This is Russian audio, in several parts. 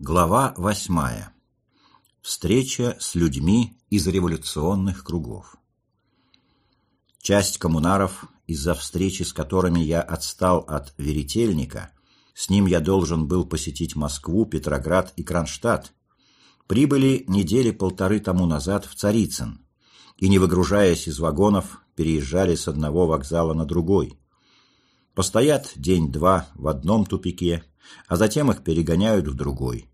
Глава восьмая. Встреча с людьми из революционных кругов. Часть коммунаров, из-за встречи с которыми я отстал от веретельника, с ним я должен был посетить Москву, Петроград и Кронштадт, прибыли недели полторы тому назад в Царицын и, не выгружаясь из вагонов, переезжали с одного вокзала на другой. Постоят день-два в одном тупике, а затем их перегоняют в другой.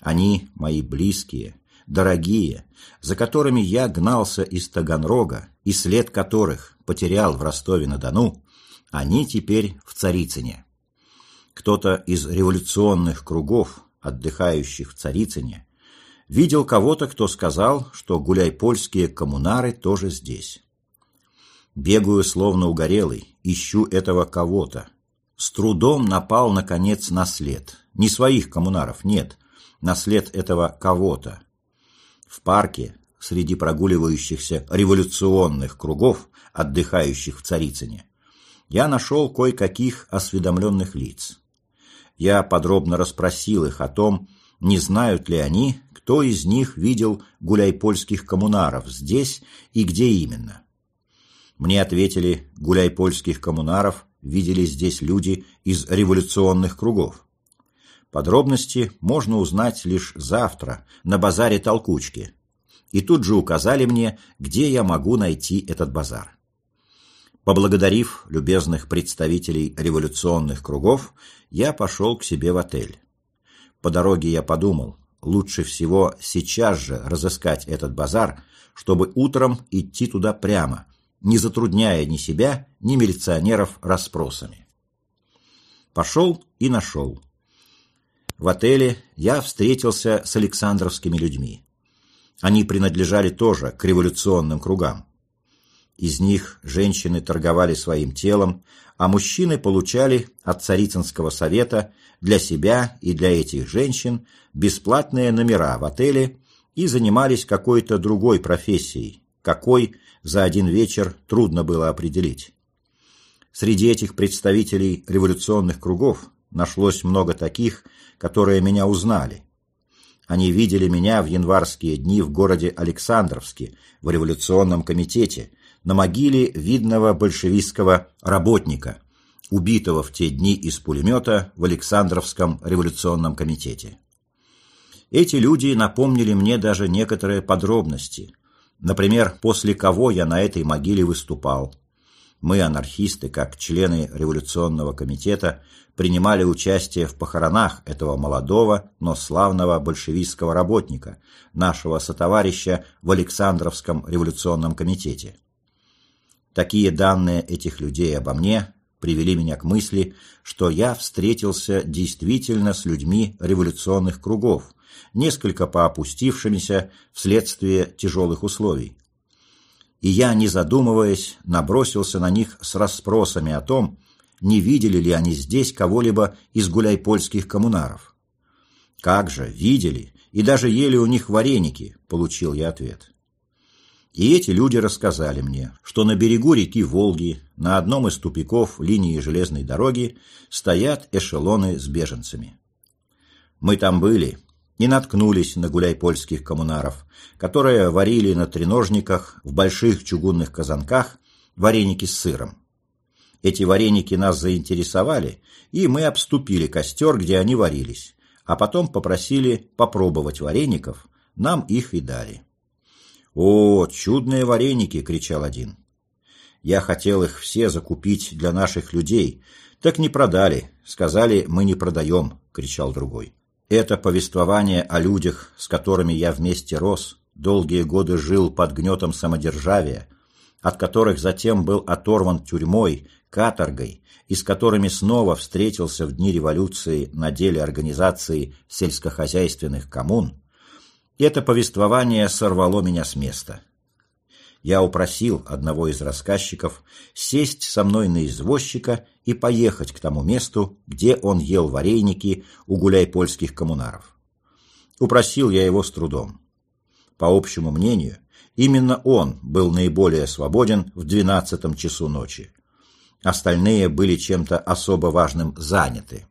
Они мои близкие, дорогие, за которыми я гнался из Таганрога и след которых потерял в Ростове-на-Дону, они теперь в Царицыне. Кто-то из революционных кругов, отдыхающих в Царицыне, видел кого-то, кто сказал, что гуляй-польские коммунары тоже здесь. Бегаю словно угорелый, ищу этого кого-то, с трудом напал, наконец, на след. Не своих коммунаров, нет, на след этого кого-то. В парке, среди прогуливающихся революционных кругов, отдыхающих в Царицыне, я нашел кое-каких осведомленных лиц. Я подробно расспросил их о том, не знают ли они, кто из них видел гуляйпольских коммунаров здесь и где именно. Мне ответили, гуляйпольских коммунаров видели здесь люди из революционных кругов. Подробности можно узнать лишь завтра на базаре Толкучки. И тут же указали мне, где я могу найти этот базар. Поблагодарив любезных представителей революционных кругов, я пошел к себе в отель. По дороге я подумал, лучше всего сейчас же разыскать этот базар, чтобы утром идти туда прямо, не затрудняя ни себя, ни милиционеров расспросами. Пошел и нашел. В отеле я встретился с александровскими людьми. Они принадлежали тоже к революционным кругам. Из них женщины торговали своим телом, а мужчины получали от Царицынского совета для себя и для этих женщин бесплатные номера в отеле и занимались какой-то другой профессией, какой за один вечер трудно было определить. Среди этих представителей революционных кругов нашлось много таких, которые меня узнали. Они видели меня в январские дни в городе Александровске, в революционном комитете, на могиле видного большевистского работника, убитого в те дни из пулемета в Александровском революционном комитете. Эти люди напомнили мне даже некоторые подробности – Например, после кого я на этой могиле выступал. Мы, анархисты, как члены революционного комитета, принимали участие в похоронах этого молодого, но славного большевистского работника, нашего сотоварища в Александровском революционном комитете. Такие данные этих людей обо мне привели меня к мысли, что я встретился действительно с людьми революционных кругов, несколько поопустившимися вследствие тяжелых условий. И я, не задумываясь, набросился на них с расспросами о том, не видели ли они здесь кого-либо из гуляйпольских коммунаров. «Как же, видели, и даже ели у них вареники», — получил я ответ. И эти люди рассказали мне, что на берегу реки Волги, на одном из тупиков линии железной дороги, стоят эшелоны с беженцами. Мы там были, и наткнулись на гуляй польских коммунаров, которые варили на треножниках в больших чугунных казанках вареники с сыром. Эти вареники нас заинтересовали, и мы обступили костер, где они варились, а потом попросили попробовать вареников, нам их и дали. «О, чудные вареники!» — кричал один. Я хотел их все закупить для наших людей, так не продали, сказали, мы не продаем, — кричал другой. Это повествование о людях, с которыми я вместе рос, долгие годы жил под гнетом самодержавия, от которых затем был оторван тюрьмой, каторгой, и с которыми снова встретился в дни революции на деле организации сельскохозяйственных коммун, это повествование сорвало меня с места. Я упросил одного из рассказчиков сесть со мной на извозчика и поехать к тому месту, где он ел вареники у гуляй-польских коммунаров. Упросил я его с трудом. По общему мнению, именно он был наиболее свободен в двенадцатом часу ночи. Остальные были чем-то особо важным заняты.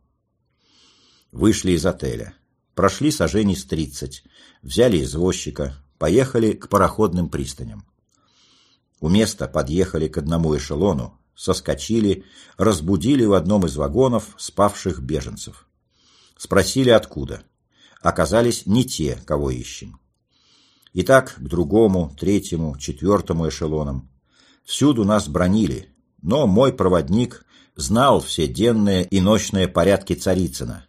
Вышли из отеля. прошли сажений с тридцать, взяли извозчика, поехали к пароходным пристаням. У места подъехали к одному эшелону, соскочили, разбудили в одном из вагонов спавших беженцев. Спросили, откуда. Оказались не те, кого ищем. И так к другому, третьему, четвертому эшелонам. Всюду нас бронили, но мой проводник знал все денные и ночные порядки Царицына.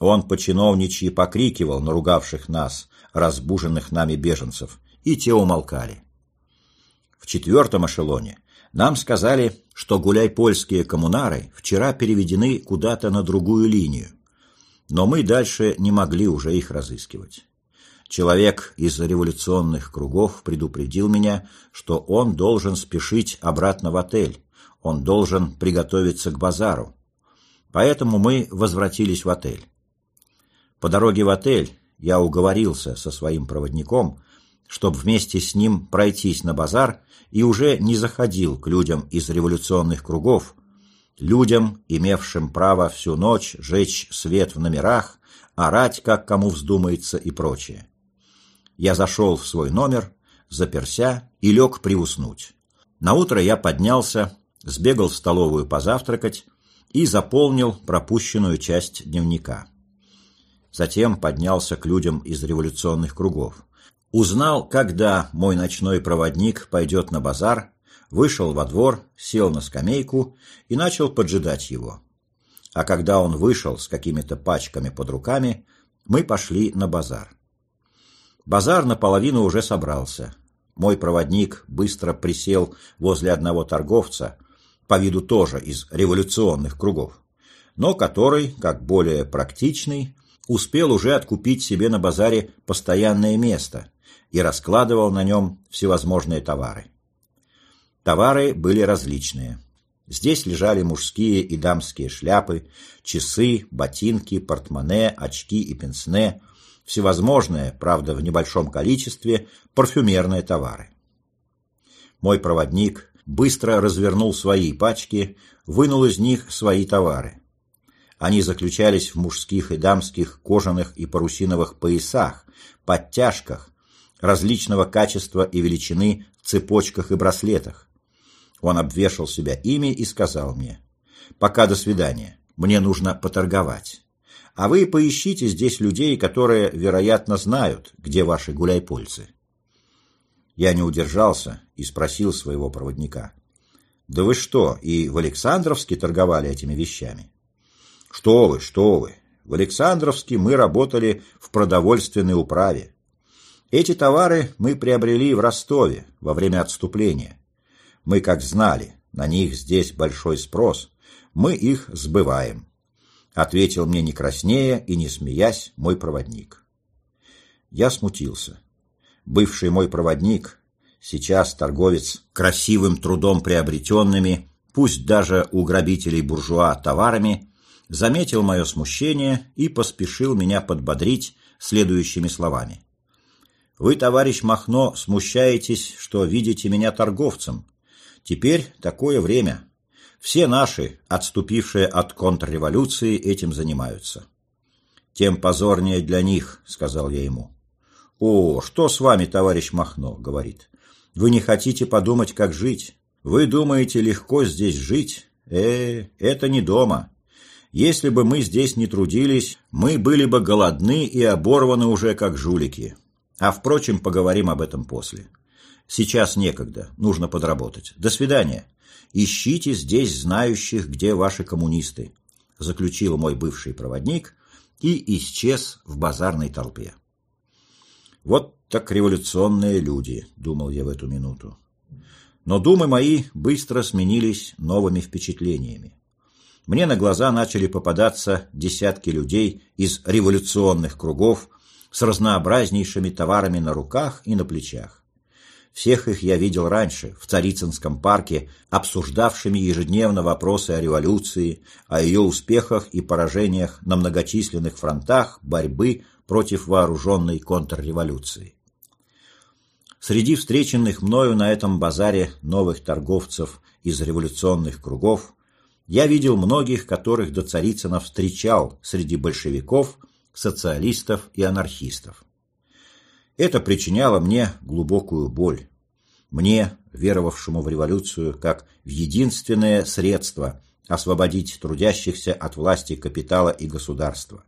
Он по-чиновничьи покрикивал на ругавших нас, разбуженных нами беженцев, и те умолкали. В четвертом эшелоне нам сказали, что гуляй-польские коммунары вчера переведены куда-то на другую линию, но мы дальше не могли уже их разыскивать. Человек из революционных кругов предупредил меня, что он должен спешить обратно в отель, он должен приготовиться к базару. Поэтому мы возвратились в отель. По дороге в отель я уговорился со своим проводником, чтобы вместе с ним пройтись на базар и уже не заходил к людям из революционных кругов, людям, имевшим право всю ночь жечь свет в номерах, орать, как кому вздумается и прочее. Я зашел в свой номер, заперся и лег приуснуть. Наутро я поднялся, сбегал в столовую позавтракать и заполнил пропущенную часть дневника. Затем поднялся к людям из революционных кругов. Узнал, когда мой ночной проводник пойдет на базар, вышел во двор, сел на скамейку и начал поджидать его. А когда он вышел с какими-то пачками под руками, мы пошли на базар. Базар наполовину уже собрался. Мой проводник быстро присел возле одного торговца, по виду тоже из революционных кругов, но который, как более практичный, успел уже откупить себе на базаре постоянное место и раскладывал на нем всевозможные товары. Товары были различные. Здесь лежали мужские и дамские шляпы, часы, ботинки, портмоне, очки и пенсне, всевозможные, правда в небольшом количестве, парфюмерные товары. Мой проводник быстро развернул свои пачки, вынул из них свои товары. Они заключались в мужских и дамских кожаных и парусиновых поясах, подтяжках, различного качества и величины цепочках и браслетах. Он обвешал себя ими и сказал мне, «Пока до свидания, мне нужно поторговать. А вы поищите здесь людей, которые, вероятно, знают, где ваши гуляйпольцы». Я не удержался и спросил своего проводника. «Да вы что, и в Александровске торговали этими вещами?» «Что вы, что вы! В Александровске мы работали в продовольственной управе. Эти товары мы приобрели в Ростове во время отступления. Мы как знали, на них здесь большой спрос, мы их сбываем», ответил мне не краснея и не смеясь мой проводник. Я смутился бывший мой проводник, сейчас торговец красивым трудом приобретенными, пусть даже у грабителей-буржуа товарами, заметил мое смущение и поспешил меня подбодрить следующими словами. «Вы, товарищ Махно, смущаетесь, что видите меня торговцем. Теперь такое время. Все наши, отступившие от контрреволюции, этим занимаются». «Тем позорнее для них», — сказал я ему. «О, что с вами, товарищ Махно?» — говорит. «Вы не хотите подумать, как жить? Вы думаете, легко здесь жить? Э, это не дома. Если бы мы здесь не трудились, мы были бы голодны и оборваны уже, как жулики. А, впрочем, поговорим об этом после. Сейчас некогда, нужно подработать. До свидания. Ищите здесь знающих, где ваши коммунисты», — заключил мой бывший проводник и исчез в базарной толпе. Вот так революционные люди, думал я в эту минуту. Но думы мои быстро сменились новыми впечатлениями. Мне на глаза начали попадаться десятки людей из революционных кругов с разнообразнейшими товарами на руках и на плечах. Всех их я видел раньше, в Царицынском парке, обсуждавшими ежедневно вопросы о революции, о ее успехах и поражениях на многочисленных фронтах борьбы против вооруженной контрреволюции. Среди встреченных мною на этом базаре новых торговцев из революционных кругов я видел многих, которых до Царицына встречал среди большевиков социалистов и анархистов. Это причиняло мне глубокую боль. Мне, веровавшему в революцию как в единственное средство освободить трудящихся от власти капитала и государства.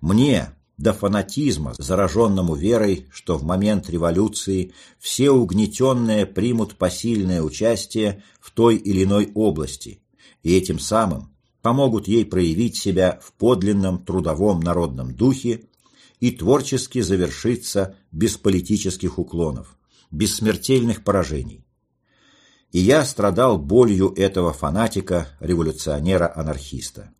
Мне, до фанатизма, зараженному верой, что в момент революции все угнетенные примут посильное участие в той или иной области, и этим самым помогут ей проявить себя в подлинном трудовом народном духе и творчески завершиться без политических уклонов, без смертельных поражений. И я страдал болью этого фанатика, революционера-анархиста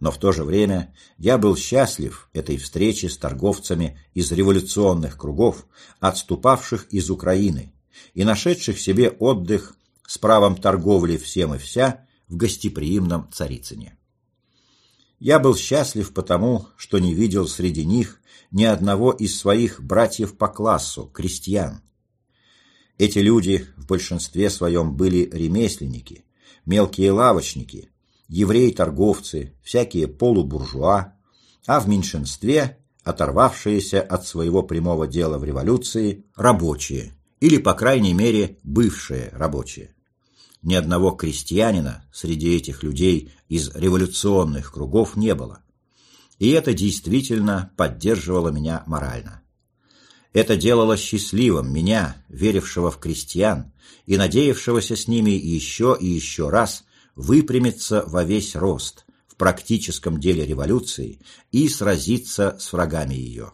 но в то же время я был счастлив этой встрече с торговцами из революционных кругов, отступавших из Украины и нашедших себе отдых с правом торговли всем и вся в гостеприимном Царицыне. Я был счастлив потому, что не видел среди них ни одного из своих братьев по классу, крестьян. Эти люди в большинстве своем были ремесленники, мелкие лавочники, евреи-торговцы, всякие полубуржуа, а в меньшинстве оторвавшиеся от своего прямого дела в революции рабочие, или, по крайней мере, бывшие рабочие. Ни одного крестьянина среди этих людей из революционных кругов не было. И это действительно поддерживало меня морально. Это делало счастливым меня, верившего в крестьян и надеявшегося с ними еще и еще раз выпрямиться во весь рост в практическом деле революции и сразиться с врагами ее.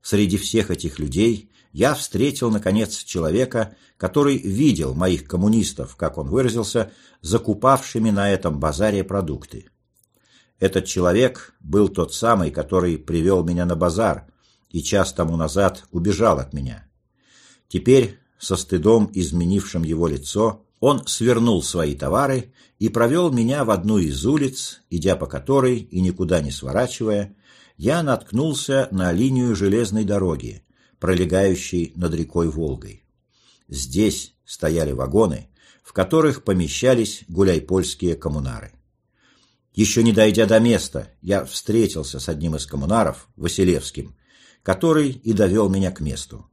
Среди всех этих людей я встретил, наконец, человека, который видел моих коммунистов, как он выразился, закупавшими на этом базаре продукты. Этот человек был тот самый, который привел меня на базар и час тому назад убежал от меня. Теперь, со стыдом изменившим его лицо, он свернул свои товары и провел меня в одну из улиц, идя по которой и никуда не сворачивая, я наткнулся на линию железной дороги, пролегающей над рекой Волгой. Здесь стояли вагоны, в которых помещались гуляйпольские коммунары. Еще не дойдя до места, я встретился с одним из коммунаров, Василевским, который и довел меня к месту.